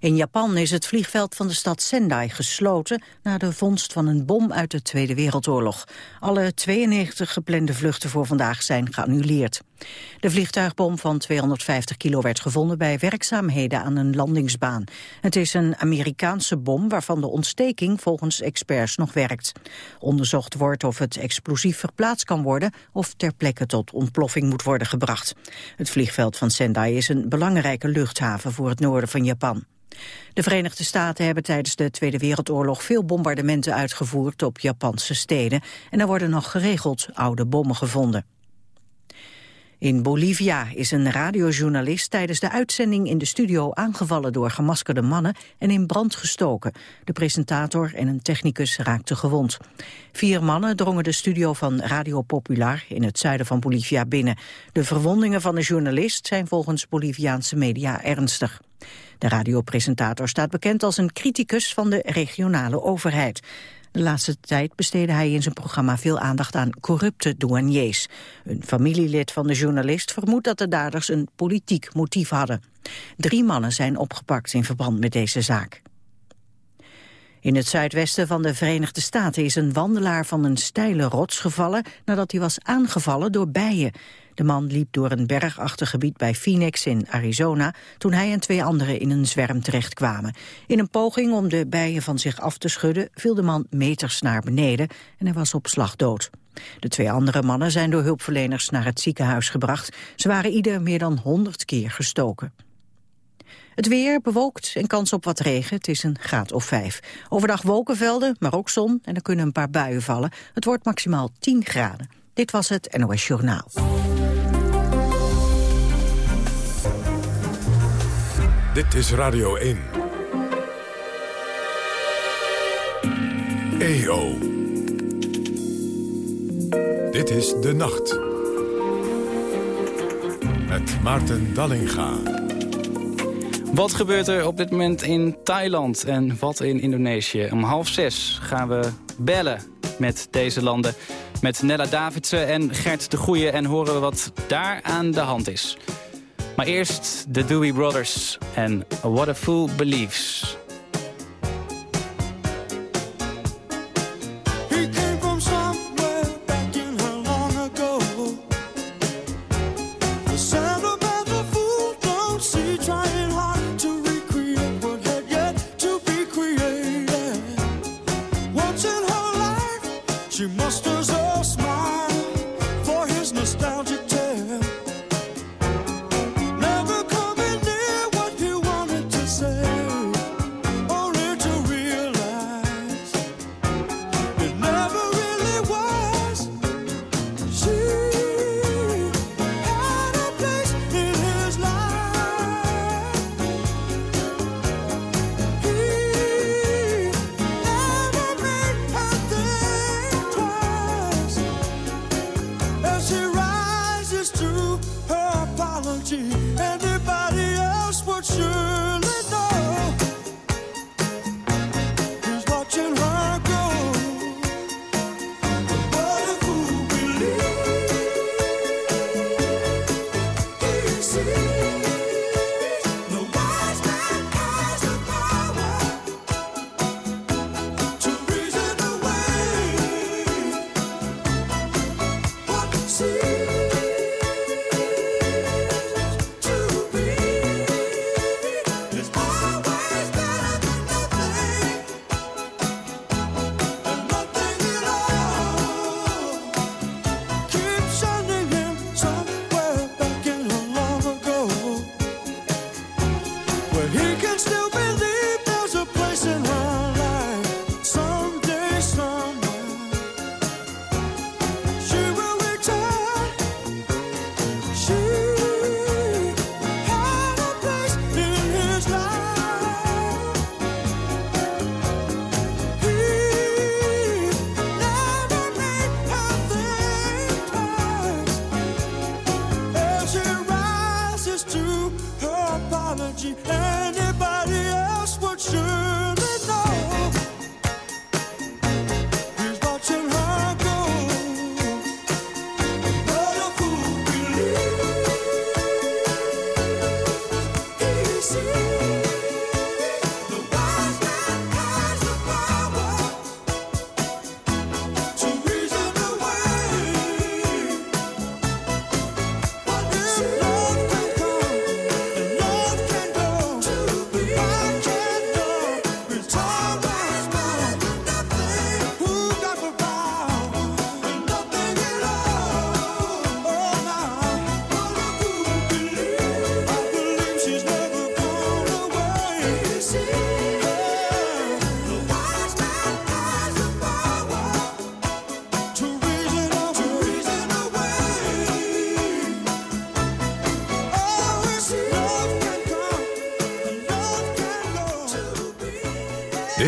In Japan is het vliegveld van de stad Sendai gesloten... na de vondst van een bom uit de Tweede Wereldoorlog. Alle 92 geplande vluchten voor vandaag zijn geannuleerd. De vliegtuigbom van 250 kilo werd gevonden bij werkzaamheden aan een landingsbaan. Het is een Amerikaanse bom waarvan de ontsteking volgens experts nog werkt. Onderzocht wordt of het explosief verplaatst kan worden of ter plekke tot ontploffing moet worden gebracht. Het vliegveld van Sendai is een belangrijke luchthaven voor het noorden van Japan. De Verenigde Staten hebben tijdens de Tweede Wereldoorlog veel bombardementen uitgevoerd op Japanse steden en er worden nog geregeld oude bommen gevonden. In Bolivia is een radiojournalist tijdens de uitzending in de studio aangevallen door gemaskerde mannen en in brand gestoken. De presentator en een technicus raakten gewond. Vier mannen drongen de studio van Radio Popular in het zuiden van Bolivia binnen. De verwondingen van de journalist zijn volgens Boliviaanse media ernstig. De radiopresentator staat bekend als een criticus van de regionale overheid. De laatste tijd besteedde hij in zijn programma veel aandacht aan corrupte douaniers. Een familielid van de journalist vermoedt dat de daders een politiek motief hadden. Drie mannen zijn opgepakt in verband met deze zaak. In het zuidwesten van de Verenigde Staten is een wandelaar van een steile rots gevallen nadat hij was aangevallen door bijen. De man liep door een bergachtig gebied bij Phoenix in Arizona... toen hij en twee anderen in een zwerm terechtkwamen. In een poging om de bijen van zich af te schudden... viel de man meters naar beneden en hij was op slag dood. De twee andere mannen zijn door hulpverleners naar het ziekenhuis gebracht. Ze waren ieder meer dan 100 keer gestoken. Het weer bewolkt en kans op wat regen. Het is een graad of vijf. Overdag wolkenvelden, maar ook zon en er kunnen een paar buien vallen. Het wordt maximaal 10 graden. Dit was het NOS Journaal. Dit is Radio 1. EO. Dit is De Nacht. Met Maarten Dallinga. Wat gebeurt er op dit moment in Thailand en wat in Indonesië? Om half zes gaan we bellen met deze landen. Met Nella Davidsen en Gert de Goeie en horen we wat daar aan de hand is. Maar eerst de Dewey Brothers en What a Fool Believes. to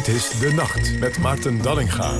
Dit is De Nacht met Maarten Dallinga.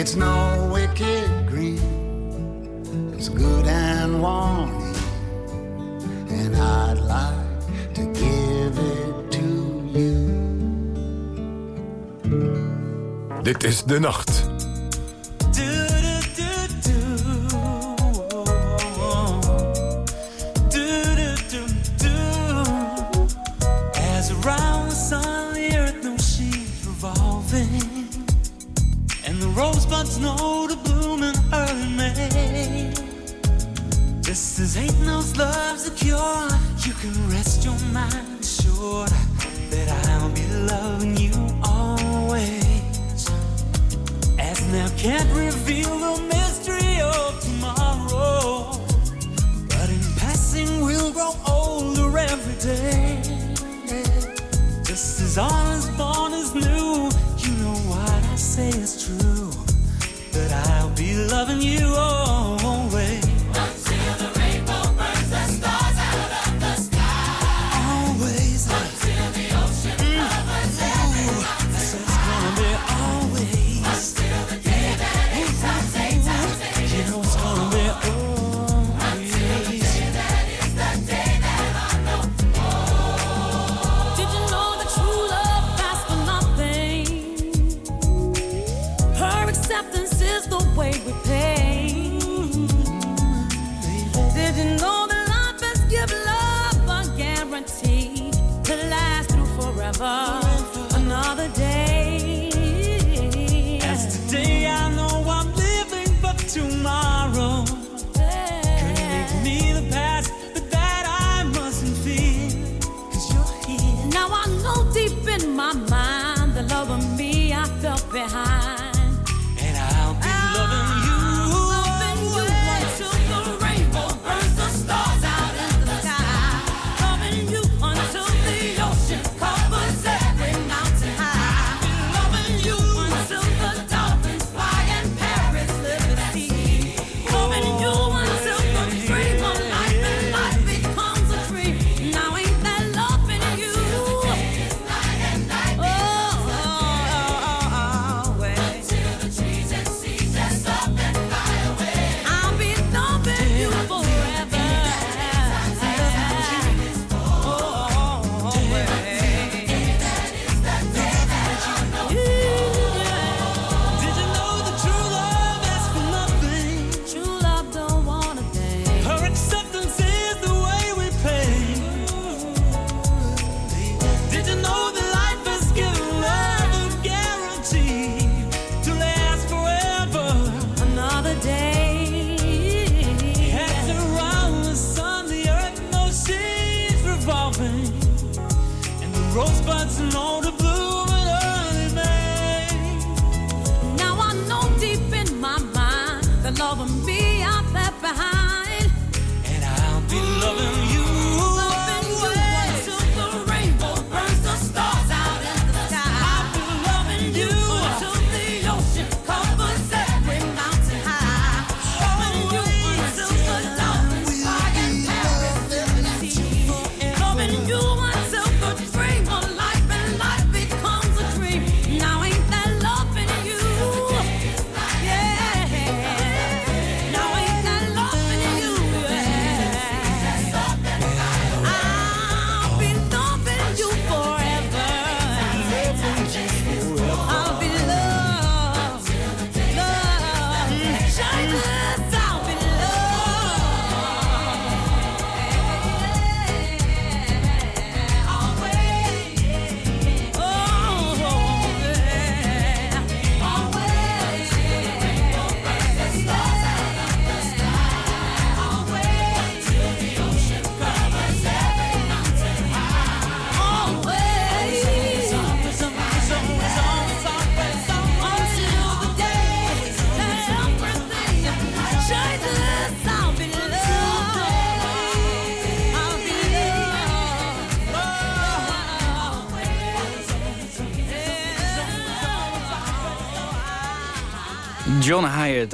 It's no wicked green, it's good and warning, and I'd like to give it to you. Dit is De Nacht.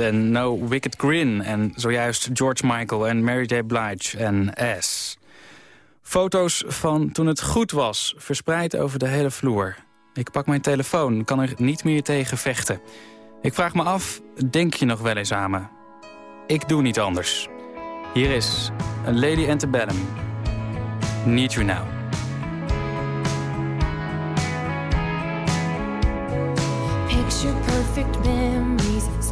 En No Wicked Grin. En zojuist George Michael en Mary J. Blige en S. Foto's van toen het goed was, verspreid over de hele vloer. Ik pak mijn telefoon, kan er niet meer tegen vechten. Ik vraag me af, denk je nog wel eens aan me? Ik doe niet anders. Hier is Lady Antebellum. Need You Now. Picture perfect memories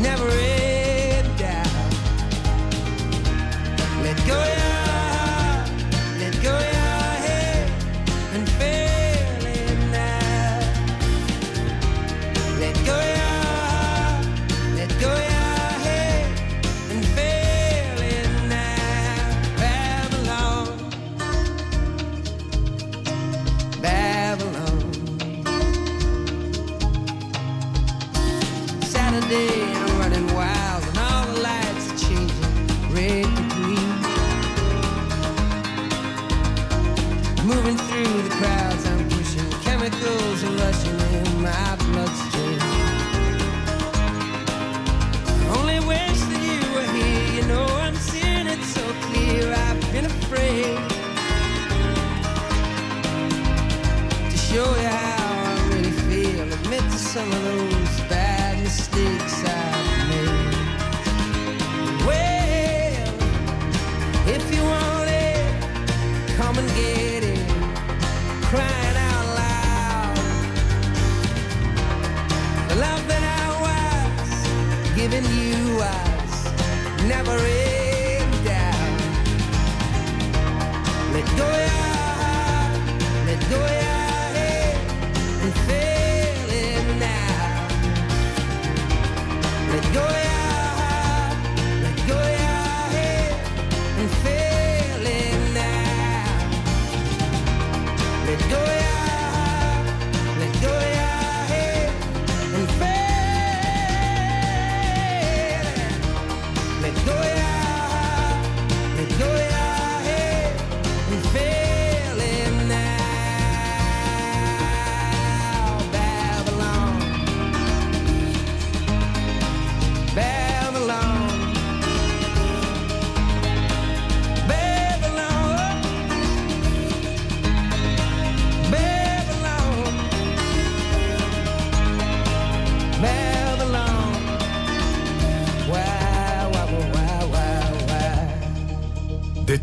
never is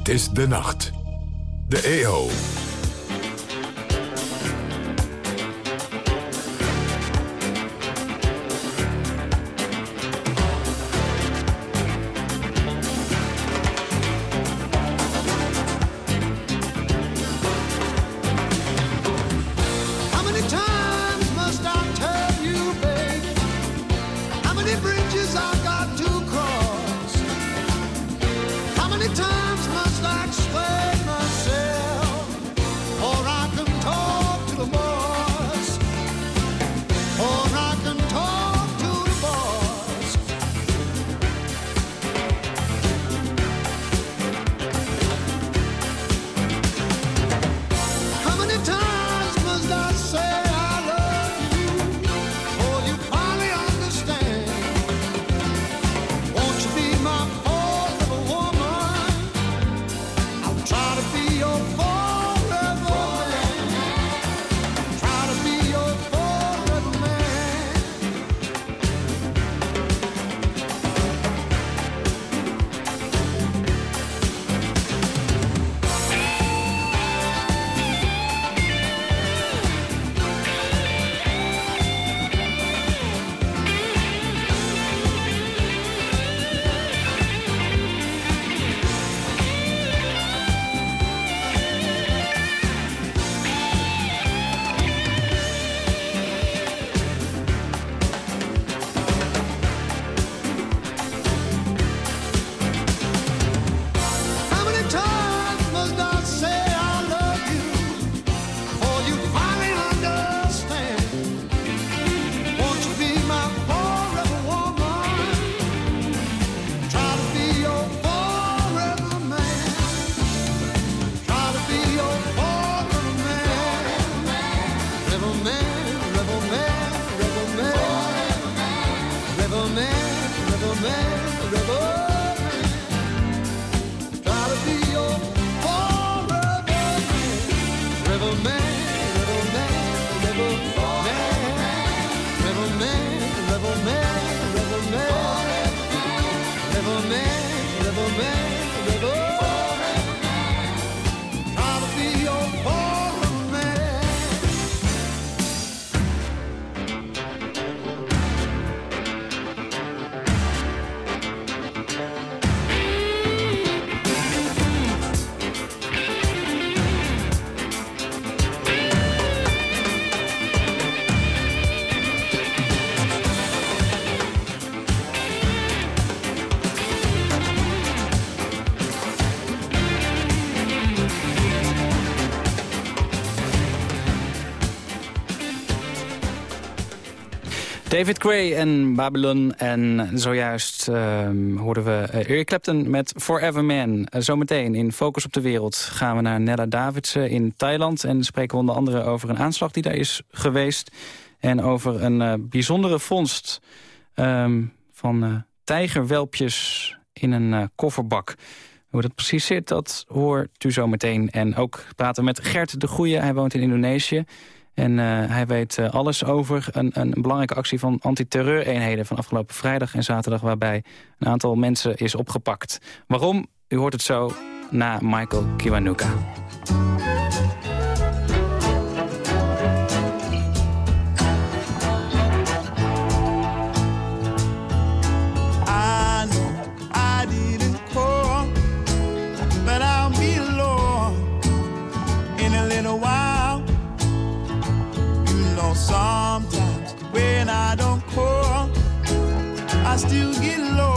Het is de nacht. De EO. David Gray en Babylon. En zojuist ehm, hoorden we eh, Eric Clapton met Forever Man. Eh, zometeen in Focus op de Wereld gaan we naar Nella Davidsen in Thailand. En spreken we onder andere over een aanslag die daar is geweest. En over een eh, bijzondere vondst ehm, van tijgerwelpjes in een kofferbak. Hoe dat precies zit, dat hoort u zo meteen. En ook praten met Gert de Goeie. Hij woont in Indonesië. En eh, hij weet eh, alles over een, een belangrijke actie van antiterreureenheden... van afgelopen vrijdag en zaterdag... waarbij een aantal mensen is opgepakt. Waarom? U hoort het zo na Michael Kiwanuka. Still get low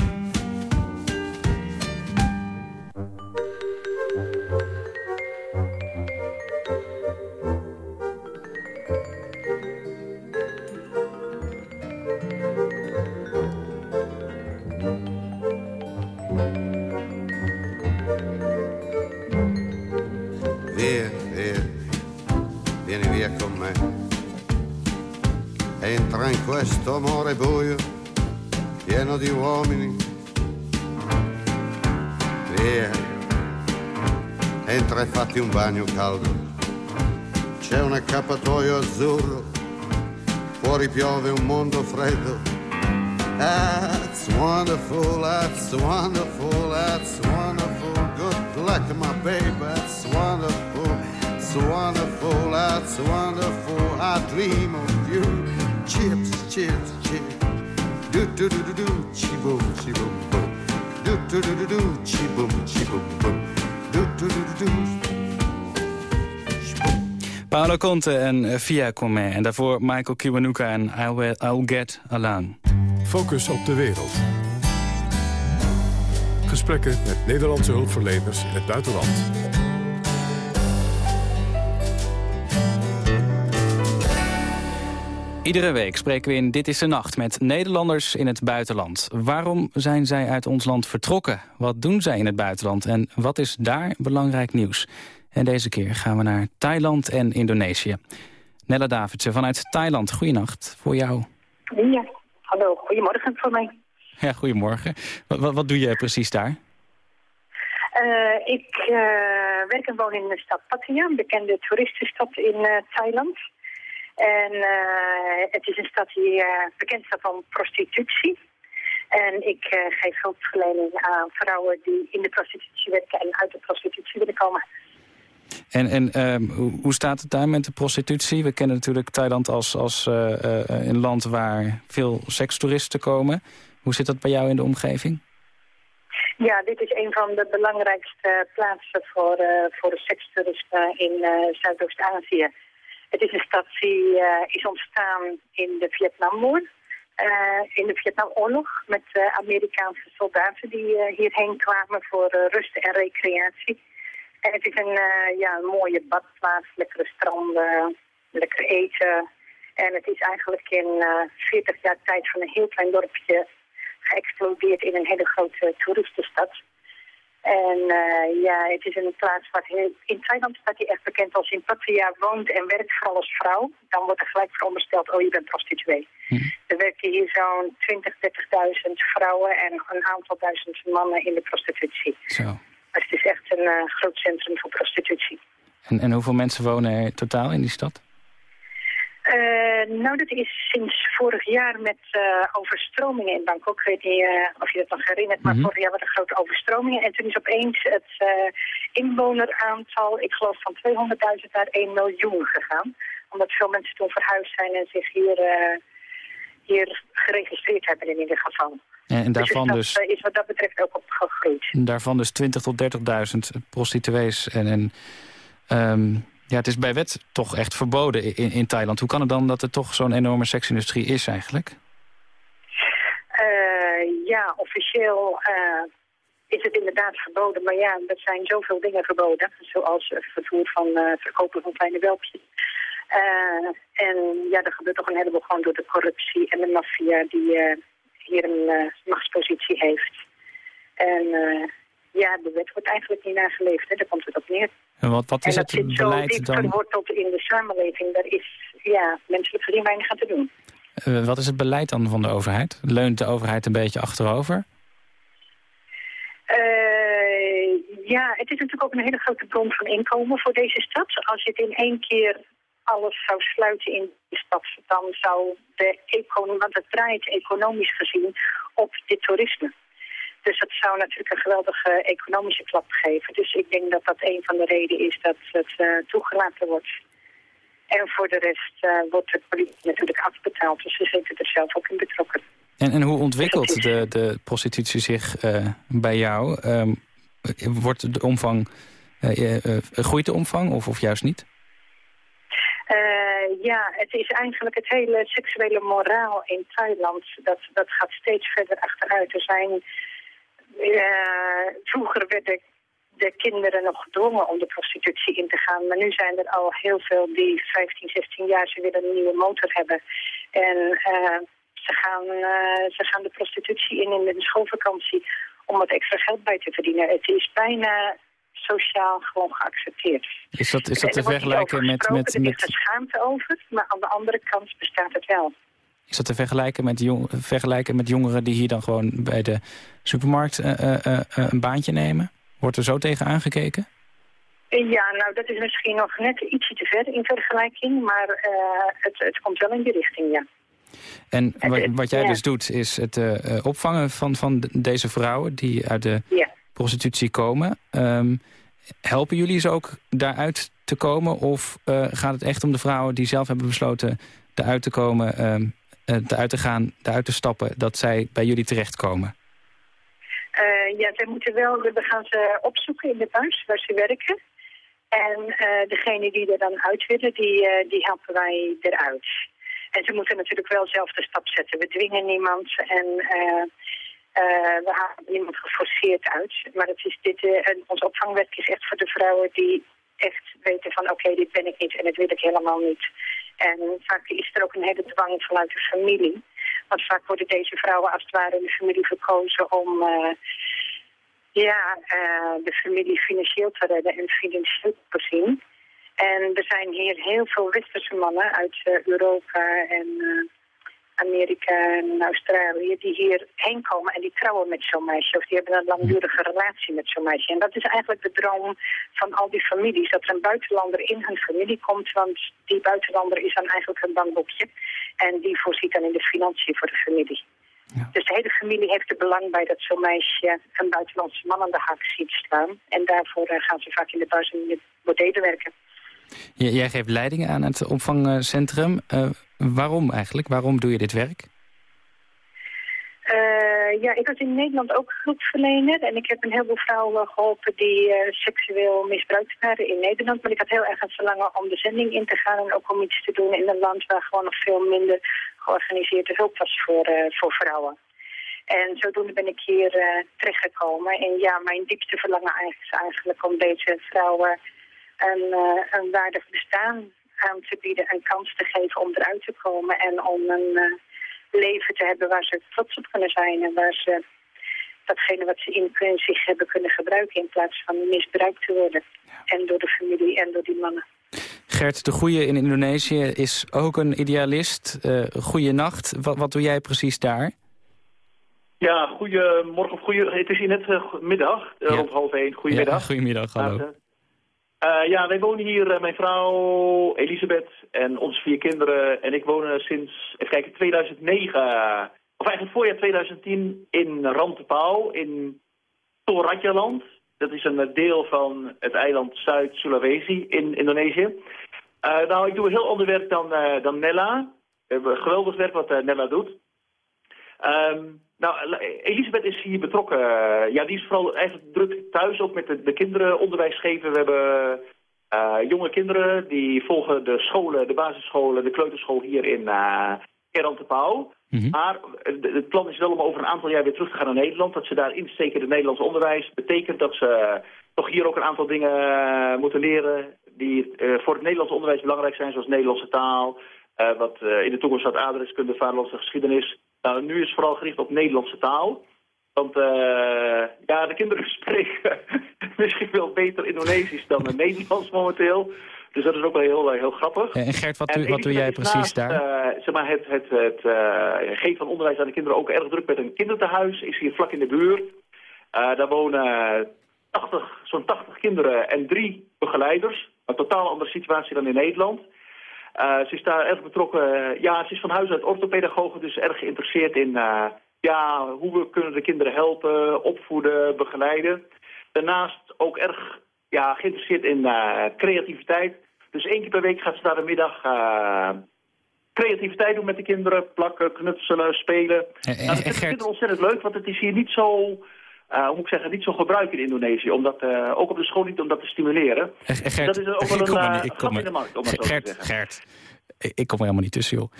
Via, via, vieni via con me. Entra in questo amore buio, pieno di uomini. Via, entra e fatti un bagno caldo. C'è un accappatoio azzurro, fuori piove un mondo freddo. That's wonderful, that's wonderful, that's wonderful. Good luck, my baby, that's wonderful, it's wonderful, that's wonderful. I dream of you. Chips, chips, chips. Do do do do do, chi boom, chi boom. Do do do do do, boom. Do do do do do. Paolo Conte en eh, Via Come. En daarvoor Michael Kiwanuka en I'll, I'll Get Alone. Focus op de wereld. Gesprekken met Nederlandse hulpverleners in het buitenland. Iedere week spreken we in Dit is de Nacht met Nederlanders in het buitenland. Waarom zijn zij uit ons land vertrokken? Wat doen zij in het buitenland? En wat is daar belangrijk nieuws? En deze keer gaan we naar Thailand en Indonesië. Nella Davidsen vanuit Thailand, goeienacht voor jou. Ja, hallo, goedemorgen voor mij. Ja, goedemorgen. Wat, wat, wat doe je precies daar? Eh, ik eh, werk en woon in de stad Pattaya, een bekende toeristenstad in eh, Thailand. En eh, het is een stad die eh, bekend staat om prostitutie. En ik eh, geef hulpverlening aan vrouwen die in de prostitutie werken en uit de prostitutie willen komen. En, en ehm, hoe, hoe staat het daar met de prostitutie? We kennen natuurlijk Thailand als, als een land waar veel sekstoeristen komen. Hoe zit dat bij jou in de omgeving? Ja, dit is een van de belangrijkste plaatsen voor, voor sekstoerisme in Zuidoost-Azië. Het is een stad die eh, is ontstaan in de Vietnamoorlog. eh, in de Vietnamoorlog met eh, Amerikaanse soldaten die hierheen kwamen voor rust en recreatie. En het is een, ja, een mooie badplaats, lekkere stranden, lekker eten. En het is eigenlijk in eh 40 jaar tijd van een heel klein dorpje geëxplodeerd in een hele grote toeristenstad. En eh, ja, het is een plaats waar heel, in Thailand staat hij echt bekend als in Pattaya woont en werkt vooral als vrouw. Dan wordt er gelijk verondersteld, oh je bent prostituee. Er werken hier zo'n 20, 30.000 vrouwen en een aantal duizend mannen in de prostitutie. Zo. Dus het is echt een eh, groot centrum voor prostitutie. En, en hoeveel mensen wonen er totaal in die stad? Eh, nou, dat is sinds vorig jaar met eh, overstromingen in Bangkok. Ik weet niet eh, of je dat nog herinnert, maar Mhm. vorig jaar waren er grote overstromingen. En toen is opeens het inwoneraantal, ik geloof van 200.000 naar 1 miljoen gegaan. Omdat veel mensen toen verhuisd zijn en zich hier, hier geregistreerd hebben in ieder geval. En, en daarvan dus dus, dat is wat dat betreft ook opgegroeid. daarvan dus 20 tot 30.000 prostituees. En, en ehm, ja, het is bij wet toch echt verboden in, in Thailand. Hoe kan het dan dat er toch zo'n enorme seksindustrie is eigenlijk? Eh, ja, officieel eh, is het inderdaad verboden. Maar ja, er zijn zoveel dingen verboden. Zoals het vervoer van eh, verkopen van kleine welpjes. En ja, er gebeurt toch een heleboel gewoon door de corruptie en de maffia die hier een machtspositie heeft. En ja, de wet wordt eigenlijk niet nageleefd. Hè. Daar komt het op neer. En wat, wat is en het dat zit zo beleid diep dan? verworteld in de samenleving. Daar is ja, menselijk gezien weinig aan te doen. eh, wat is het beleid dan van de overheid? Leunt de overheid een beetje achterover? Eh, ja, het is natuurlijk ook een hele grote bron van inkomen voor deze stad. Als je het in één keer alles zou sluiten in de stad, dan zou de economie, want het draait economisch gezien op dit toerisme. Dus dat zou natuurlijk een geweldige economische klap geven. Dus ik denk dat dat een van de redenen is dat het eh, toegelaten wordt. En voor de rest eh, wordt de politie natuurlijk afbetaald. Dus ze zitten er zelf ook in betrokken. En, en hoe ontwikkelt de, de prostitutie zich eh, bij jou? Ehm, wordt de omvang, groeit de omvang of, of juist niet? Ja, het is eigenlijk het hele seksuele moraal in Thailand. Dat, dat gaat steeds verder achteruit. Er zijn, eh, vroeger werden de kinderen nog gedwongen om de prostitutie in te gaan. Maar nu zijn er al heel veel die 15, 16 jaar, ze willen een nieuwe motor hebben. En eh, ze, gaan, eh, ze gaan de prostitutie in in de schoolvakantie om wat extra geld bij te verdienen. Het is bijna sociaal gewoon geaccepteerd. Is dat, is dat te er vergelijken met, gesproken, met, Er is met, er schaamte over, maar aan de andere kant bestaat het wel. Is dat te vergelijken met, jong, vergelijken met jongeren die hier dan gewoon bij de supermarkt eh, eh, eh, een baantje nemen? Wordt er zo tegen aangekeken? Ja, nou dat is misschien nog net ietsje te ver in vergelijking, maar het, het komt wel in die richting, ja. En wa- wat jij ja. dus doet is het opvangen van, van de- deze vrouwen die uit de Ja. prostitutie komen. Ehm, helpen jullie ze ook daaruit te komen? Of gaat het echt om de vrouwen die zelf hebben besloten eruit te komen, eh, eruit te gaan, eruit te stappen, dat zij bij jullie terechtkomen? Eh, ja, ze moeten wel, we gaan ze opzoeken in de buis waar ze werken. En eh degene die er dan uit willen, die, eh, die helpen wij eruit. En ze moeten natuurlijk wel zelf de stap zetten. We dwingen niemand en eh, eh, we halen niemand geforceerd uit. Maar het is dit, eh, en ons opvangwerk is echt voor de vrouwen die echt weten van oké, dit ben ik niet en dat wil ik helemaal niet. En vaak is er ook een hele dwang vanuit de familie. Want vaak worden deze vrouwen als het ware in de familie verkozen om eh, ja, eh, de familie financieel te redden en financieel te voorzien. En er zijn hier heel veel westerse mannen uit eh, Europa en Amerika en Australië die hierheen komen en die trouwen met zo'n meisje. Of die hebben een langdurige relatie met zo'n meisje. En dat is eigenlijk de droom van al die families. Dat er een buitenlander in hun familie komt. Want die buitenlander is dan eigenlijk een bankboekje. En die voorziet dan in de financiën voor de familie. Dus de hele familie heeft er belang bij dat zo'n meisje een buitenlandse man aan de haak ziet staan. En daarvoor eh, gaan ze vaak in de buis en in de bordelen werken. Jij geeft leiding aan het opvangcentrum. Eh, waarom eigenlijk? Waarom doe je dit werk? Eh, ja, ik was in Nederland ook hulpverlener en ik heb een heleboel vrouwen geholpen die eh, seksueel misbruikt waren in Nederland. Maar ik had heel erg het verlangen om de zending in te gaan en ook om iets te doen in een land waar gewoon nog veel minder georganiseerde hulp was voor, eh, voor vrouwen. En zodoende ben ik hier terechtgekomen. En ja, mijn diepste verlangen is eigenlijk om deze vrouwen een, een waardig bestaan aan te bieden, een kans te geven om eruit te komen en om een eh, leven te hebben waar ze trots op kunnen zijn en waar ze datgene wat ze in kunnen zich hebben kunnen gebruiken in plaats van misbruikt te worden. En door de familie en door die mannen. Gert de Goeie in Indonesië is ook een idealist. Uh, Goeienacht. Wat, wat doe jij precies daar? Ja, goedemorgen of goeie, het is hier net uh, middag, uh, Ja. rond half één. Goedemiddag. Ja, goedemiddag, hallo. Uh, ja, wij wonen hier, uh, mijn vrouw Elisabeth en onze vier kinderen. En ik wonen sinds, even kijken, 2009, uh, of eigenlijk voorjaar 2010 in Rantepauw in Toratjaland. Dat is een deel van het eiland Zuid-Sulawesi in Indonesië. Nou, ik doe een heel ander werk dan, dan Nella. Geweldig werk wat Nella doet. Um, nou, Elisabeth is hier betrokken. Uh, ja, die is vooral eigenlijk druk thuis, ook met de, de kinderen onderwijs geven. We hebben uh, jonge kinderen die volgen de scholen, de basisscholen, de kleuterschool hier in uh. Mm -hmm. Maar het plan is wel om over een aantal jaar weer terug te gaan naar Nederland. Dat ze daar insteken in het Nederlands onderwijs. betekent dat ze toch hier ook een aantal dingen moeten leren die uh, voor het Nederlands onderwijs belangrijk zijn. Zoals Nederlandse taal, uh, wat in de toekomst staat aardrijkskunde, vaderlandse geschiedenis. Nou, nu is het vooral gericht op Nederlandse taal. Want eh, ja, de kinderen spreken misschien wel beter Indonesisch dan het Nederlands momenteel. Dus dat is ook wel heel, eh, heel grappig. En Gert, wat, En doe, wat doe jij is precies naast, daar? eh, zeg maar het het, het eh, geven van onderwijs aan de kinderen ook erg druk met een kinderthuis. Is hier vlak in de buurt. Eh, daar wonen 80, zo'n 80 kinderen en drie begeleiders. Een totaal andere situatie dan in Nederland. Eh, ze is daar erg betrokken. ja, ze is van huis uit orthopedagoge, dus erg geïnteresseerd in eh, ja, hoe we kunnen de kinderen helpen, opvoeden, begeleiden. Daarnaast ook erg ja, geïnteresseerd in eh, creativiteit. Dus één keer per week gaat ze daar een middag creativiteit doen met de kinderen. Plakken, knutselen, spelen. En- nou, dat Gert- kinderen ontzettend leuk, want het is hier niet zo... eh, hoe moet ik zeggen, niet zo gebruikt in Indonesië. Om dat, eh, ook op de school niet om dat te stimuleren. Eh, Gert, dat is ook wel een niet- gat er- in de markt, om het zo te Gert, ik, kom er helemaal niet tussen, joh.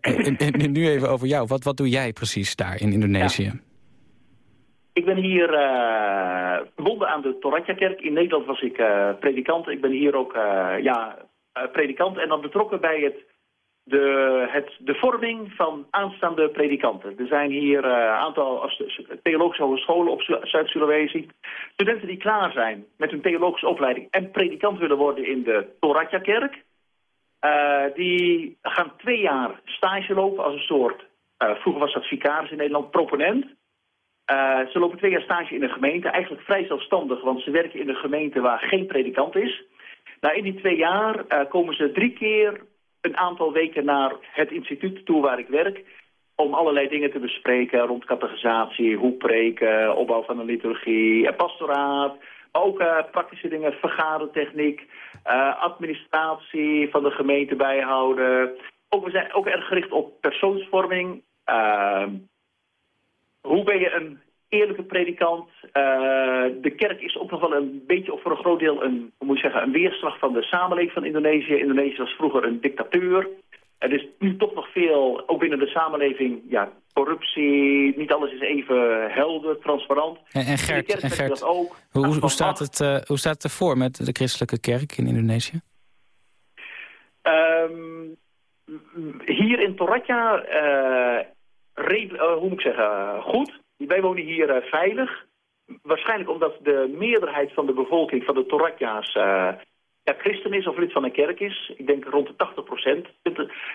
En, en nu even over jou. Wat, wat doe jij precies daar in Indonesië? Ik ben hier verbonden aan de Toratja-kerk. In Nederland was ik predikant. Ik ben hier ook ja, predikant en dan betrokken bij het, de, het, de vorming van aanstaande predikanten. Er zijn hier eh, een aantal theologische hogescholen op Zu- Zuid-Sulawesi. Studenten die klaar zijn met hun theologische opleiding en predikant willen worden in de Toratja-kerk. Eh, die gaan twee jaar stage lopen als een soort, eh, vroeger was dat vicaris in Nederland, proponent. Ze lopen twee jaar stage in een gemeente, eigenlijk vrij zelfstandig, want ze werken in een gemeente waar geen predikant is. Nou, in die twee jaar komen ze drie keer een aantal weken naar het instituut toe waar ik werk, om allerlei dingen te bespreken rond catechisatie, hoe preken, opbouw van een liturgie, pastoraat, ook eh, praktische dingen, vergadertechniek, eh, administratie van de gemeente bijhouden. Ook, we zijn ook erg gericht op persoonsvorming. eh, hoe ben je een eerlijke predikant? Eh, de kerk is ook nog wel een beetje, of voor een groot deel, een, moet je zeggen, een weerslag van de samenleving van Indonesië. Indonesië was vroeger een dictatuur. Er is nu toch nog veel, ook binnen de samenleving, ja, corruptie. Niet alles is even helder, transparant. En, en Gert, en Gert dat ook. hoe, hoe, staat het, eh, hoe staat het ervoor met de christelijke kerk in Indonesië? Ehm, hier in Toratja, eh, hoe moet ik zeggen, goed. Wij wonen hier eh, veilig. Waarschijnlijk omdat de meerderheid van de bevolking van de Toratja's eh, ja, christen is of lid van een kerk is. Ik denk rond de 80 procent.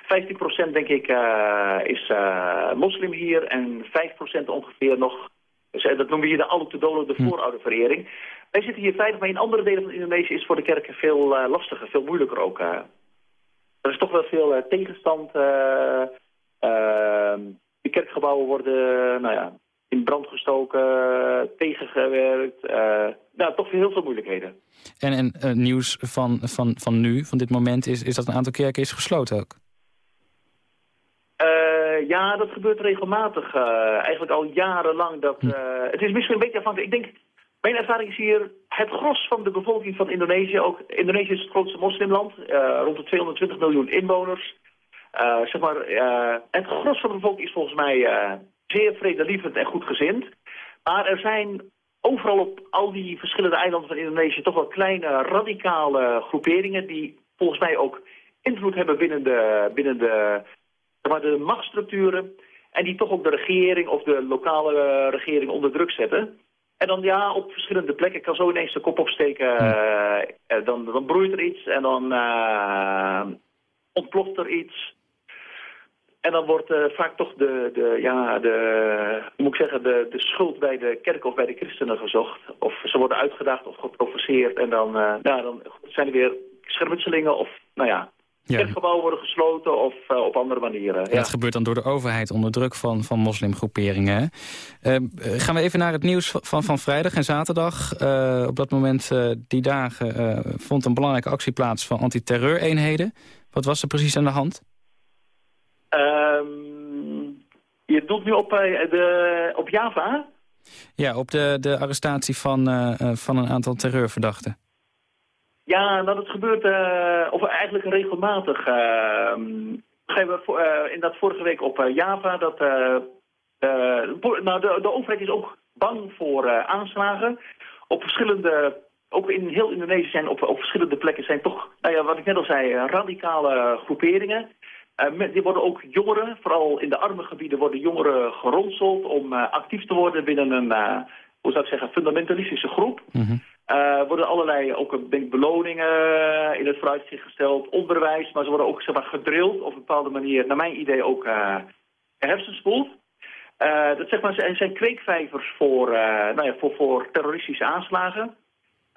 15 procent denk ik eh, is moslim hier en 5 procent ongeveer nog... dus, dat noemen we hier de Alutodolo, de voorouderverering. Wij zitten hier veilig, maar in andere delen van Indonesië is voor de kerken veel lastiger, veel moeilijker ook. Er is toch wel veel tegenstand. eh, ehm, de kerkgebouwen worden nou ja, in brand gestoken, tegengewerkt. eh, nou, toch heel veel moeilijkheden. En, en eh, nieuws van, van, van nu, van dit moment, is, is dat een aantal kerken is gesloten ook. Eh, ja, dat gebeurt regelmatig. eigenlijk al jarenlang. Dat, eh, het is misschien een beetje afhankelijk. Ik denk, mijn ervaring is hier het gros van de bevolking van Indonesië. Ook, Indonesië is het grootste moslimland. rond de 220 miljoen inwoners. Zeg maar, het gros van de bevolking is volgens mij zeer vredelievend en goedgezind. Maar er zijn overal op al die verschillende eilanden van Indonesië toch wel kleine radicale groeperingen die volgens mij ook invloed hebben binnen de, binnen de, maar de machtsstructuren. En die toch ook de regering of de lokale regering onder druk zetten. En dan ja, op verschillende plekken kan zo ineens de kop opsteken. eh, eh, dan, dan broeit er iets en dan eh, ontploft er iets. En dan wordt eh, vaak toch de, de, ja, de, moet ik zeggen, de, de schuld bij de kerk of bij de christenen gezocht. Of ze worden uitgedaagd of geprovoceerd. En dan, eh, ja, dan zijn er weer schermutselingen of, nou ja, Ja. kerkgebouwen worden gesloten of eh, op andere manieren. En Ja. Dat gebeurt dan door de overheid onder druk van, van moslimgroeperingen. hè? Eh, eh, gaan we even naar het nieuws van, van, vrijdag en zaterdag. Op dat moment, die dagen, vond een belangrijke actie plaats van antiterreureenheden. Wat was er precies aan de hand? Ehm, je doelt nu op, eh, de, op Java? Ja, op de, de arrestatie van, eh, eh, van een aantal terreurverdachten. Ja, nou, dat gebeurt eh, of eigenlijk regelmatig. Uh, we eh, inderdaad vorige week op Java. Dat, nou, de, de overheid is ook bang voor aanslagen. Op verschillende, ook in heel Indonesië zijn op, op verschillende plekken zijn toch, nou ja, wat ik net al zei, radicale groeperingen. Eh, met- die worden ook jongeren, vooral in de arme gebieden, worden jongeren geronseld om eh, actief te worden binnen een, eh, hoe zou ik zeggen, fundamentalistische groep. Eh, worden allerlei ook denk, beloningen in het vooruitzicht gesteld, onderwijs, maar ze worden ook zeg maar, gedrild op een bepaalde manier, naar mijn idee ook hersenspoeld. Dat zeg maar, zijn, kweekvijvers voor, nou ja, voor, voor terroristische aanslagen.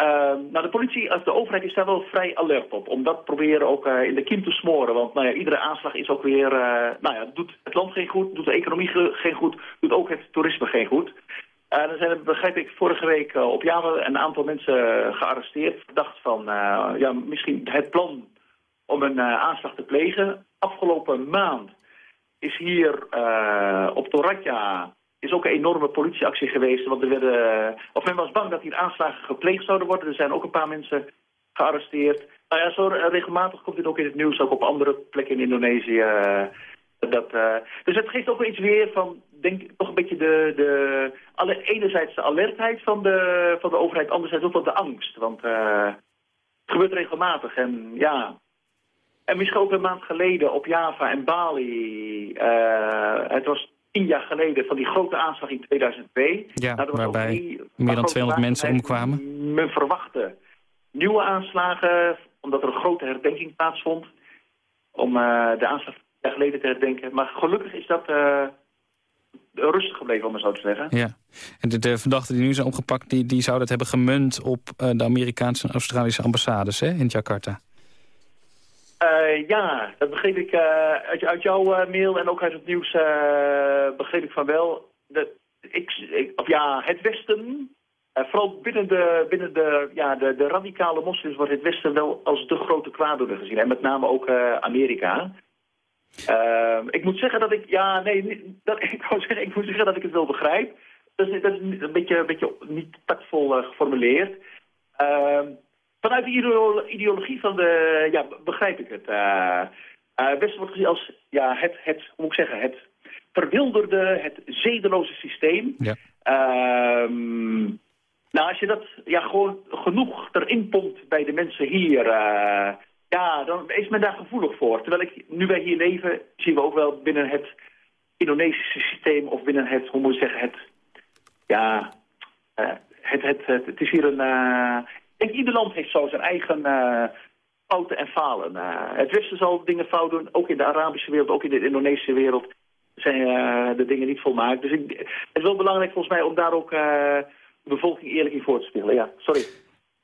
Uh, nou, de politie, als de overheid is daar wel vrij alert op. Om dat proberen ook uh, in de kiem te smoren. Want nou ja, iedere aanslag is ook weer... Uh, nou ja, doet het land geen goed, doet de economie ge geen goed... doet ook het toerisme geen goed. Uh, dan zijn er, begrijp ik, vorige week op Java een aantal mensen gearresteerd. Verdacht van ja, misschien het plan om een aanslag te plegen. Afgelopen maand is hier op Toratja is ook een enorme politieactie geweest. Want er werden, of men was bang dat hier aanslagen gepleegd zouden worden. Er zijn ook een paar mensen gearresteerd. Nou ja, zo regelmatig komt dit ook in het nieuws, ook op andere plekken in Indonesië. Dat, uh, dus het geeft ook iets weer van, denk ik, toch een beetje de, de alle, enerzijds de alertheid van de, van de overheid, anderzijds ook wel de angst. Want het gebeurt regelmatig en ja... En misschien ook een maand geleden op Java en Bali, het was tien jaar geleden van die grote aanslag in 2002. Ja, nou, waarbij die, meer dan 200 mensen omkwamen. Men verwachtte nieuwe aanslagen, omdat er een grote herdenking plaatsvond. Om uh, de aanslag tien jaar geleden te herdenken. Maar gelukkig is dat uh, rustig gebleven, om het zo te zeggen. Ja, en de, de verdachten die nu zijn opgepakt, die, die zouden het hebben gemunt op uh, de Amerikaanse en Australische ambassades hè, in Jakarta. Uh, ja, dat begreep ik uh, uit, uit, jouw uh, mail en ook uit het nieuws begreep ik van wel. De, ik, of ja, het Westen, vooral binnen, de, binnen de, ja, de, de radicale moslims wordt het Westen wel als de grote kwaaddoener gezien. En met name ook Amerika. ik moet zeggen dat ik, ja, nee, dat, ik, wou zeggen, ik moet zeggen dat ik het wel begrijp. Dat is, dat is een beetje, een beetje niet tactvol geformuleerd. Vanuit de ideologie van de, ja, begrijp ik het. Uh, uh, Westen wordt gezien als, ja, het, het, hoe moet ik zeggen, het verwilderde, het zedeloze systeem. Ja. Uh, nou, als je dat ja, gewoon genoeg erin pompt bij de mensen hier, uh, ja, dan is men daar gevoelig voor. Terwijl ik, nu wij hier leven, zien we ook wel binnen het Indonesische systeem of binnen het, hoe moet ik zeggen, het, ja, het, het, het, het is hier een, denk, ieder land heeft zo zijn eigen uh, fouten en falen. Uh, het Westen zal dingen fout doen, ook in de Arabische wereld, ook in de Indonesische wereld zijn uh, de dingen niet volmaakt. Dus ik, het is wel belangrijk volgens mij om daar ook de bevolking eerlijk in voor te spiegelen. Ja, sorry.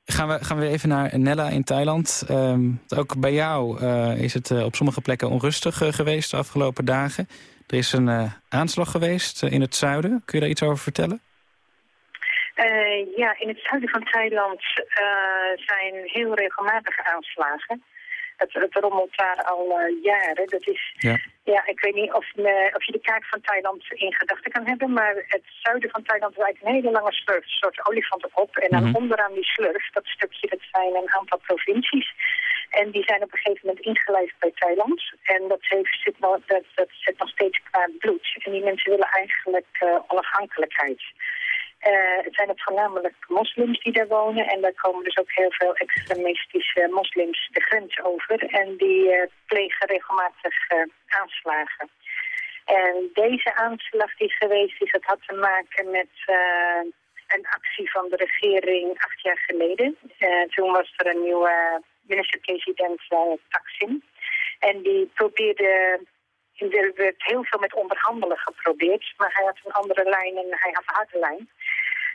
Gaan we, gaan we even naar Nella in Thailand. Um, ook bij jou is het op sommige plekken onrustig geweest de afgelopen dagen. Er is een aanslag geweest in het zuiden. Kun je daar iets over vertellen? Uh, ja, in het zuiden van Thailand uh, zijn heel regelmatige aanslagen. Het, het rommelt daar al uh, jaren. Dat is, ja. ja, ik weet niet of, of je de kaart van Thailand in gedachten kan hebben, maar het zuiden van Thailand wijkt een hele lange slurf, een soort olifant op. En dan Mhm. mm -hmm. onderaan die slurf, dat stukje, dat zijn een aantal provincies. En die zijn op een gegeven moment ingelijfd bij Thailand. En dat, heeft, zit, nog, dat, dat zit nog steeds qua bloed. En die mensen willen eigenlijk onafhankelijkheid. Uh, het zijn het voornamelijk moslims die daar wonen. En daar komen dus ook heel veel extremistische moslims de grens over. En die uh, plegen regelmatig uh, aanslagen. En deze aanslag die geweest is, dat had te maken met een actie van de regering acht jaar geleden. toen was er een nieuwe minister-president Taksin. En die probeerde er werd heel veel met onderhandelen geprobeerd, maar hij had een andere lijn en hij had harde lijn.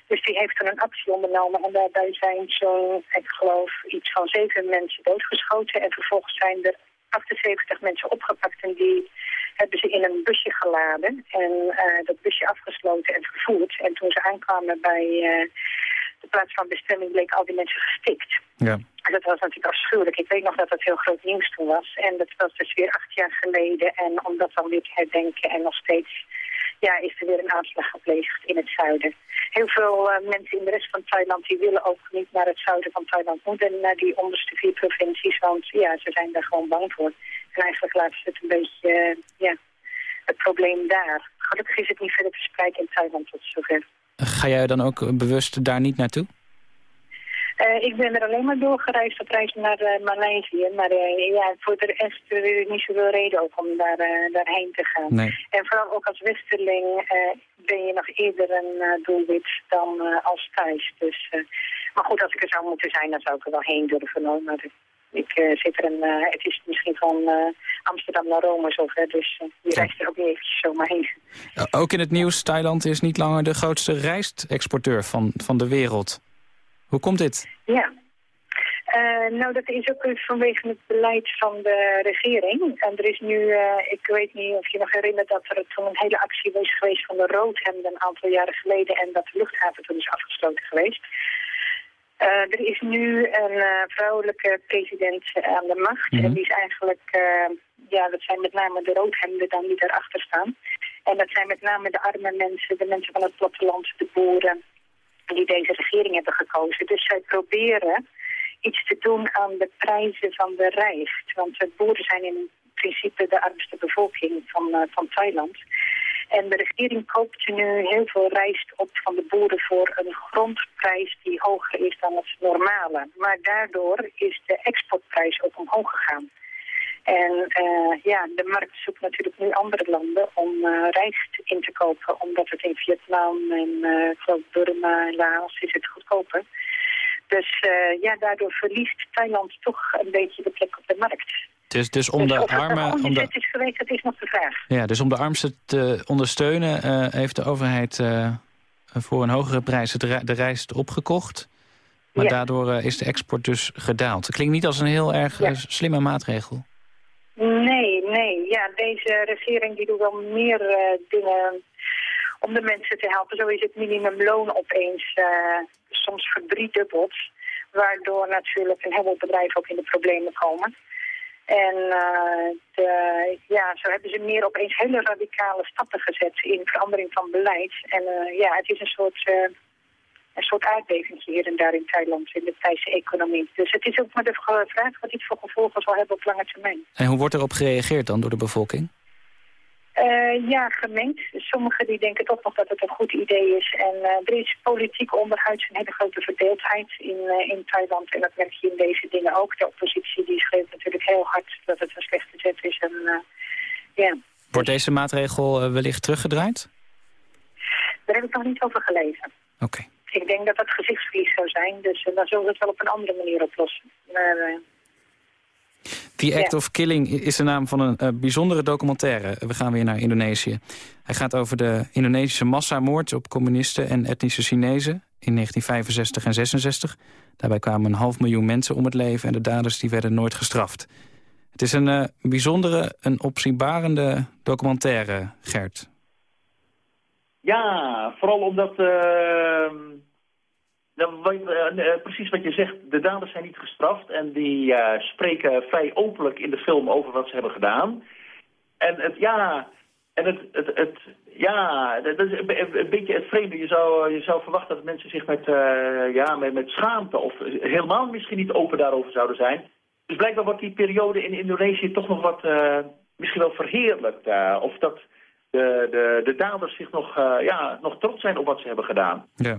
Dus die heeft toen een actie ondernomen en daarbij zijn zo'n, ik geloof, iets van zeven mensen doodgeschoten. En vervolgens zijn er 78 mensen opgepakt en die hebben ze in een busje geladen en uh, dat busje afgesloten en vervoerd. En toen ze aankwamen bij uh, de plaats van bestemming bleek al die mensen gestikt. Ja. Dat was natuurlijk afschuwelijk. Ik weet nog dat dat heel groot nieuws toen was. En dat was dus weer acht jaar geleden. En om dat dan weer te herdenken en nog steeds ja, is er weer een aanslag gepleegd in het zuiden. Heel veel uh, mensen in de rest van Thailand die willen ook niet naar het zuiden van Thailand moeten. Naar die onderste vier provincies. Want ja, ze zijn daar gewoon bang voor. En eigenlijk laten ze het een beetje, uh, ja, het probleem daar. Gelukkig is het niet verder verspreid in Thailand tot zover. Ga jij dan ook bewust daar niet naartoe? Eh, ik ben er alleen maar doorgereisd op reis naar eh, Maleisië. Maar eh, ja, voor de rest uh, niet zoveel reden ook om daar, daarheen te gaan. Nee. En vooral ook als westerling ben je nog eerder een doelwit dan als thuis. Dus, maar goed, als ik er zou moeten zijn, dan zou ik er wel heen durven. hoor. Maar ik eh, zit er een, eh, het is misschien van eh, Amsterdam naar Rome zover. Dus je reist er ook niet eventjes zomaar heen. Ook in het nieuws, Thailand is niet langer de grootste rijstexporteur van, van de wereld. Hoe komt dit? Ja. Nou, dat is ook vanwege het beleid van de regering. En er is nu, ik weet niet of je nog herinnert dat er toen een hele actie was geweest van de roodhemden een aantal jaren geleden en dat de luchthaven toen is afgesloten geweest. Eh, er is nu een eh, vrouwelijke president eh, aan de macht. En die is eigenlijk, ja, dat zijn met name de roodhemden dan die daarachter staan. En dat zijn met name de arme mensen, de mensen van het platteland, de boeren, die deze regering hebben gekozen. Dus zij proberen iets te doen aan de prijzen van de rijst. Want de boeren zijn in principe de armste bevolking van, van Thailand. En de regering koopt nu heel veel rijst op van de boeren voor een grondprijs die hoger is dan het normale. Maar daardoor is de exportprijs ook omhoog gegaan. En eh, ja, de markt zoekt natuurlijk nu andere landen om eh, rijst in te kopen. Omdat het in Vietnam en geloof Burma en Laos is het goedkoper. Dus ja, daardoor verliest Thailand toch een beetje de plek op de markt. Dus, dus om dus de armen... Om de, is geweest, dat is nog de vraag. ja, dus om de armsten te ondersteunen eh, heeft de overheid eh, voor een hogere prijs rij- de rijst opgekocht. Maar Ja. daardoor eh, is de export dus gedaald. Het klinkt niet als een heel erg slimme maatregel. Nee, nee. Ja, deze regering die doet wel meer dingen om de mensen te helpen. Zo is het minimumloon opeens soms verdriedubbeld. Waardoor natuurlijk een heleboel bedrijven ook in de problemen komen. En eh, ja, zo hebben ze meer opeens hele radicale stappen gezet in verandering van beleid. En eh, ja, het is een soort, eh, een soort aardbeving hier en daar in Thailand, in de Thaise economie. Dus het is ook maar de vraag wat dit voor gevolgen zal hebben op lange termijn. En hoe wordt erop gereageerd dan door de bevolking? Eh, ja, gemengd. Sommigen die denken toch nog dat het een goed idee is. En eh, er is politiek onderhuids een hele grote verdeeldheid in, eh, in Thailand. En dat merk je in deze dingen ook. De oppositie die schreeuwt natuurlijk heel hard dat het een slechte zet is. En ja, Wordt deze maatregel wellicht teruggedraaid? daar heb ik nog niet over gelezen. Oké. Ik denk dat dat gezichtsverlies zou zijn. Dus dan zullen we het wel op een andere manier oplossen. Maar The Act Ja. of Killing is de naam van een eh, bijzondere documentaire. We gaan weer naar Indonesië. Hij gaat over de Indonesische massamoord op communisten en etnische Chinezen in 1965 en 66. Daarbij kwamen een half miljoen mensen om het leven en de daders die werden nooit gestraft. Het is een eh, bijzondere, een opzienbarende documentaire, Gert. Ja, vooral omdat... eh, eh, eh, precies wat je zegt, de daders zijn niet gestraft... en die eh, spreken vrij openlijk in de film over wat ze hebben gedaan. En het, ja... En het, het, het, ja, dat is een, be- een beetje het vreemde. Je zou, je zou verwachten dat mensen zich met, ja, met, met schaamte of helemaal misschien niet open daarover zouden zijn. Dus blijkbaar wordt die periode in Indonesië toch nog wat, misschien wel verheerlijkt. of dat de, de, de daders zich nog, ja, nog trots zijn op wat ze hebben gedaan. Ja.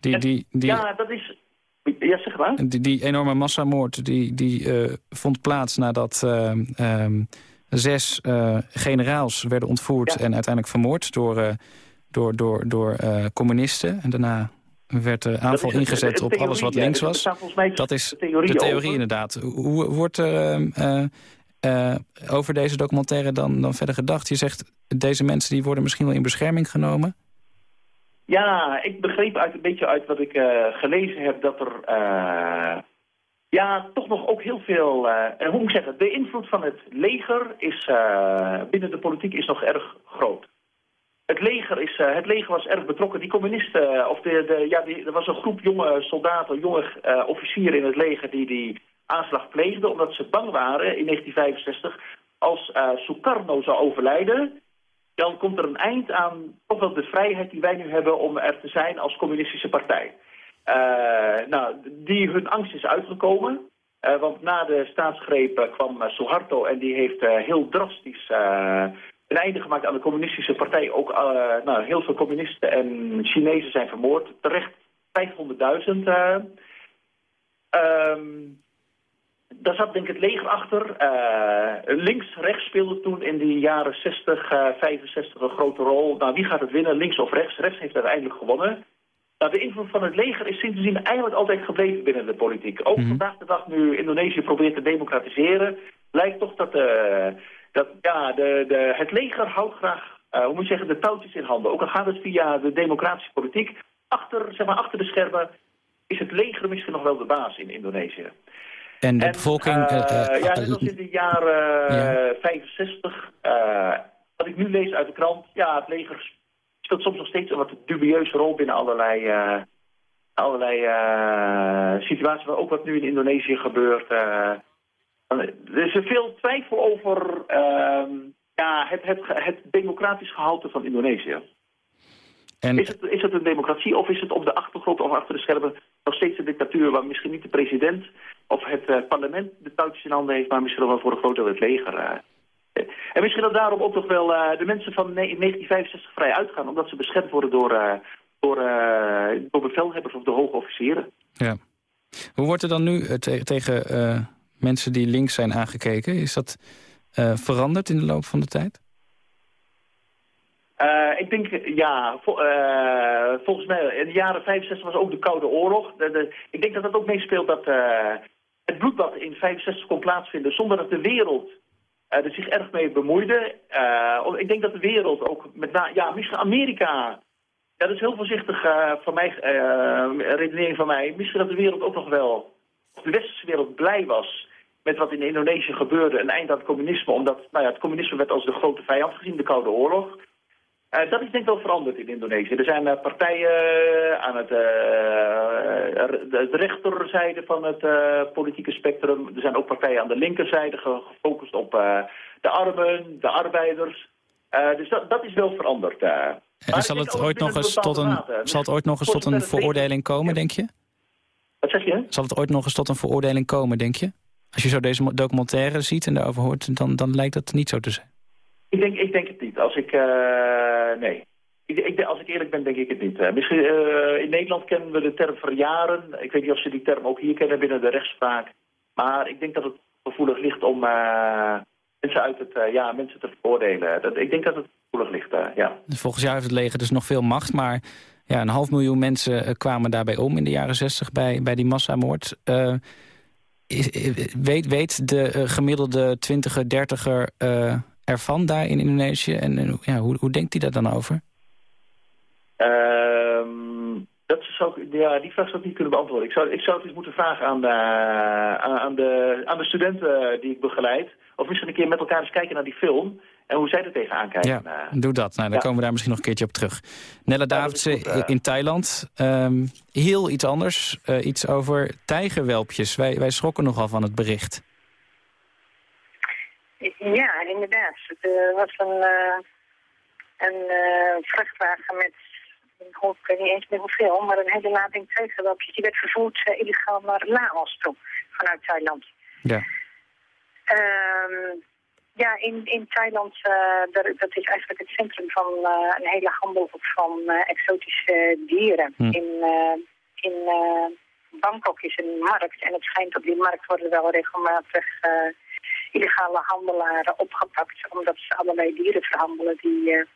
Die, die, die, Ja, dat is... Ja, zeg maar. die, die enorme massamoord die, die eh, vond plaats nadat eh, ehm, zes eh, generaals werden ontvoerd... en uiteindelijk vermoord door, door, door, door communisten. En daarna werd de aanval ingezet op alles wat links was. Dat is de theorie inderdaad. Hoe wordt er ehm, eh, eh, over deze documentaire dan, dan verder gedacht? Je zegt, deze mensen die worden misschien wel in bescherming genomen. Ja, ik begreep uit, een beetje uit wat ik eh, gelezen heb dat er... eh, ja, toch nog ook heel veel... eh, en hoe moet ik zeggen, de invloed van het leger is, binnen de politiek is nog erg groot. Het leger, is, het leger was erg betrokken. Die communisten, of de, de, ja, die, er was een groep jonge soldaten, jonge officieren in het leger die die aanslag pleegden, omdat ze bang waren in 1965 als Sukarno zou overlijden, dan komt er een eind aan toch wel de vrijheid die wij nu hebben om er te zijn als communistische partij. Eh, nou, die hun angst is uitgekomen. Eh, want na de staatsgreep eh, kwam Suharto en die heeft heel drastisch een einde gemaakt aan de communistische partij. Ook nou, heel veel communisten en Chinezen zijn vermoord. Terecht 500.000. eh. Daar zat denk ik het leger achter. Eh, Links-rechts speelde toen in de jaren 60, eh 65 een grote rol. Nou, wie gaat het winnen, links of rechts? Rechts heeft uiteindelijk gewonnen. Nou, de invloed van het leger is sindsdien eigenlijk altijd gebleven binnen de politiek. Ook vandaag de dag nu Indonesië probeert te democratiseren... lijkt toch dat, eh, dat ja, de, de, het leger houdt graag, eh, hoe moet je zeggen, de touwtjes in handen. Ook al gaat het via de democratische politiek. Achter, zeg maar, achter de schermen is het leger misschien nog wel de baas in Indonesië. En de En, bevolking... eh, eh, eh, ja, net als in de jaren eh, 65. eh, wat ik nu lees uit de krant. Ja, het leger speelt soms nog steeds een wat dubieuze rol binnen allerlei, allerlei situaties. Maar ook wat nu in Indonesië gebeurt. er is er veel twijfel over ehm, ja, het, het, het democratisch gehalte van Indonesië. En- Is, het, is het een democratie of is het op de achtergrond of achter de schermen nog steeds een dictatuur waar misschien niet de president of het eh, parlement de touwtjes in handen heeft, maar misschien wel voor een groot deel het leger. eh. En misschien dat daarom ook nog wel eh, de mensen van ne- 1965 vrij uitgaan, omdat ze beschermd worden door, door, door bevelhebbers of de hoge officieren. Ja. Hoe wordt er dan nu te- tegen mensen die links zijn aangekeken? Is dat veranderd in de loop van de tijd? Eh, ik denk, ja, eh, volgens mij in de jaren 65 was ook de Koude Oorlog. Ik denk dat dat ook meespeelt dat eh, het bloedbad in 65 kon plaatsvinden zonder dat de wereld er zich erg mee bemoeide. Ik denk dat de wereld ook, met na, ja, misschien Amerika, dat is heel voorzichtig van mij, redenering van mij. Misschien dat de wereld ook nog wel, de westerse wereld blij was met wat in Indonesië gebeurde. Een eind aan het communisme, omdat nou ja, het communisme werd als de grote vijand gezien, de Koude Oorlog. Eh, dat is denk ik wel veranderd in Indonesië. Er zijn eh, partijen aan het, eh, de, de rechterzijde van het eh, politieke spectrum. Er zijn ook partijen aan de linkerzijde ge- gefocust op eh, de armen, de arbeiders. Eh, dus dat, dat is wel veranderd. eh. Maar zal het, ooit nog eens tot een, zal het ooit nog eens tot een veroordeling komen, denk je? Wat zeg je? Zal het ooit nog eens tot een veroordeling komen, denk je? Als je zo deze documentaire ziet en daarover hoort, dan, dan lijkt dat niet zo te zijn. Ik denk, ik denk het niet. Als ik, eh, nee. Ik, als ik eerlijk ben, denk ik het niet. Eh, misschien, eh, in Nederland kennen we de term verjaren. Ik weet niet of ze die term ook hier kennen binnen de rechtspraak. Maar ik denk dat het gevoelig ligt om mensen uit het, ja, mensen te veroordelen. Dat, ik denk dat het gevoelig ligt, ja. Volgens jou heeft het leger dus nog veel macht, maar ja, een half miljoen mensen kwamen daarbij om in de jaren zestig bij, bij die massamoord. Eh, weet, weet de gemiddelde twintiger, dertiger eh, ervan daar in Indonesië? En eh, ja, hoe, hoe denkt hij daar dan over? Ehm, dat zou, ja, die vraag zou ik niet kunnen beantwoorden. Ik zou, ik zou het eens moeten vragen aan de, aan, de, aan de studenten die ik begeleid. Of misschien een keer met elkaar eens kijken naar die film. En hoe zij er tegenaan kijken. Ja, Eh, doe dat. Nou, dan ja. komen we daar misschien nog een keertje op terug. Nella Davidsen eh. in Thailand. Ehm, heel iets anders. eh, iets over tijgerwelpjes. Wij, wij schrokken nogal van het bericht. Ja, inderdaad. Er was een, eh, een eh, vrachtwagen met, ik weet niet eens meer hoeveel, maar een hele lading tegenwelpjes. Die werd vervoerd eh, illegaal naar Laos toe, vanuit Thailand. Ja. Ehm, ja, in, in Thailand, eh, daar- dat is eigenlijk het centrum van eh, een hele handel van eh, exotische dieren. Hm. In, eh, in eh, Bangkok is een markt en het schijnt op die markt worden wel regelmatig eh, illegale handelaren opgepakt. Omdat ze allerlei dieren verhandelen die eh,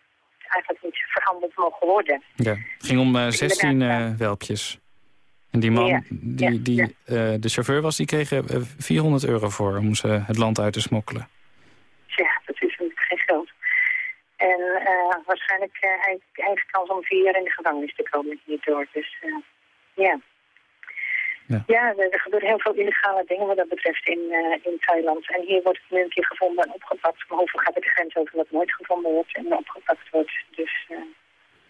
eigenlijk niet verhandeld mogen worden. Ja. Het ging om eh, 16 eh, welpjes. En die man, Ja, die, ja, die de chauffeur was, die kreeg er eh, 400 euro voor om ze het land uit te smokkelen. Ja, dat is natuurlijk geen geld. En waarschijnlijk hij, hij heeft kans om vier jaar in de gevangenis te komen hierdoor. Dus ja. Ja, ja er, gebeuren heel veel illegale dingen wat dat betreft in, uh, in Thailand. En hier wordt het nu een keer gevonden en opgepakt. Maar hoeveel gaat er de grens over dat nooit gevonden wordt en opgepakt wordt. Dus uh,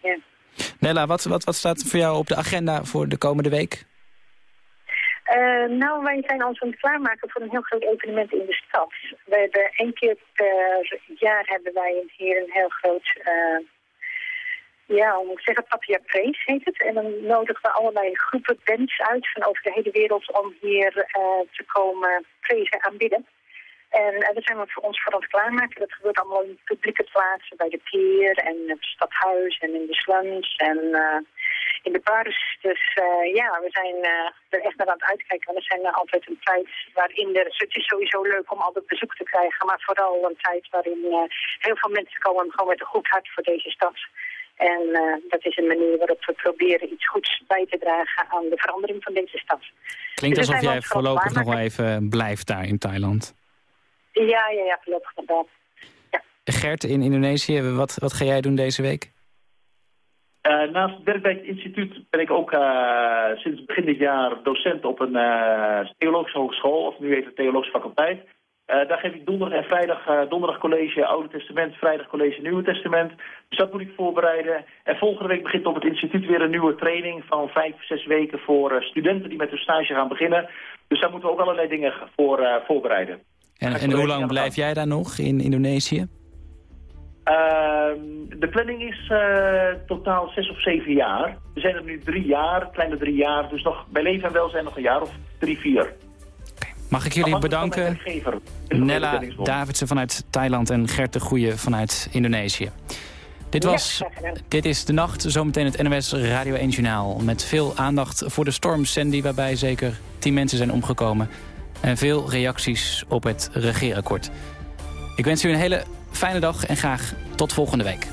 ja. Nella, wat, wat, wat staat voor jou op de agenda voor de komende week? Uh, nou, wij zijn ons aan het klaarmaken voor een heel groot evenement in de stad. We hebben één keer per jaar hebben wij hier een heel groot, uh, ja, hoe moet ik zeggen, Papia Praise heet het. En dan nodigen we allerlei groepen bands uit van over de hele wereld om hier uh, te komen praisen aanbidden. En uh, zijn we voor ons voor klaarmaken. Dat gebeurt allemaal in publieke plaatsen, bij de pier en het stadhuis en in de slums. En uh, in de paus. Dus eh, ja, we zijn eh, er echt naar aan het uitkijken. Want er zijn eh, altijd een tijd waarin er... Het is sowieso leuk om altijd bezoek te krijgen, maar vooral een tijd waarin eh, heel veel mensen komen gewoon met een goed hart voor deze stad. En eh, dat is een manier waarop we proberen iets goeds bij te dragen aan de verandering van deze stad. Klinkt Dus alsof jij voorlopig nog wel even blijft daar in Thailand. Ja, ja, ja, voorlopig nog wel. Gert in Indonesië, wat, wat ga jij doen deze week? Eh, naast het werk bij het instituut ben ik ook eh, sinds begin dit jaar docent op een eh, theologische hogeschool, of nu heet het theologische faculteit. Eh, daar geef ik donderdag en vrijdag, eh, donderdag college Oude Testament, vrijdag college Nieuwe Testament. Dus dat moet ik voorbereiden. En volgende week begint op het instituut weer een nieuwe training van vijf, zes weken voor eh, studenten die met hun stage gaan beginnen. Dus daar moeten we ook allerlei dingen voor voorbereiden. En, en hoe lang blijf jij daar nog in Indonesië? Ehm, de planning is totaal zes of zeven jaar. We zijn er nu drie jaar, kleine drie jaar. Dus nog bij leven en welzijn nog een jaar of drie, vier. Mag ik jullie bedanken? Nella. Davidsen vanuit Thailand en Gert de Goeie vanuit Indonesië. Dit, was, dit is De Nacht, zometeen het NOS Radio 1 Journaal. Met veel aandacht voor de storm Sandy, waarbij zeker tien mensen zijn omgekomen. En veel reacties op het regeerakkoord. Ik wens u een hele fijne dag en graag tot volgende week.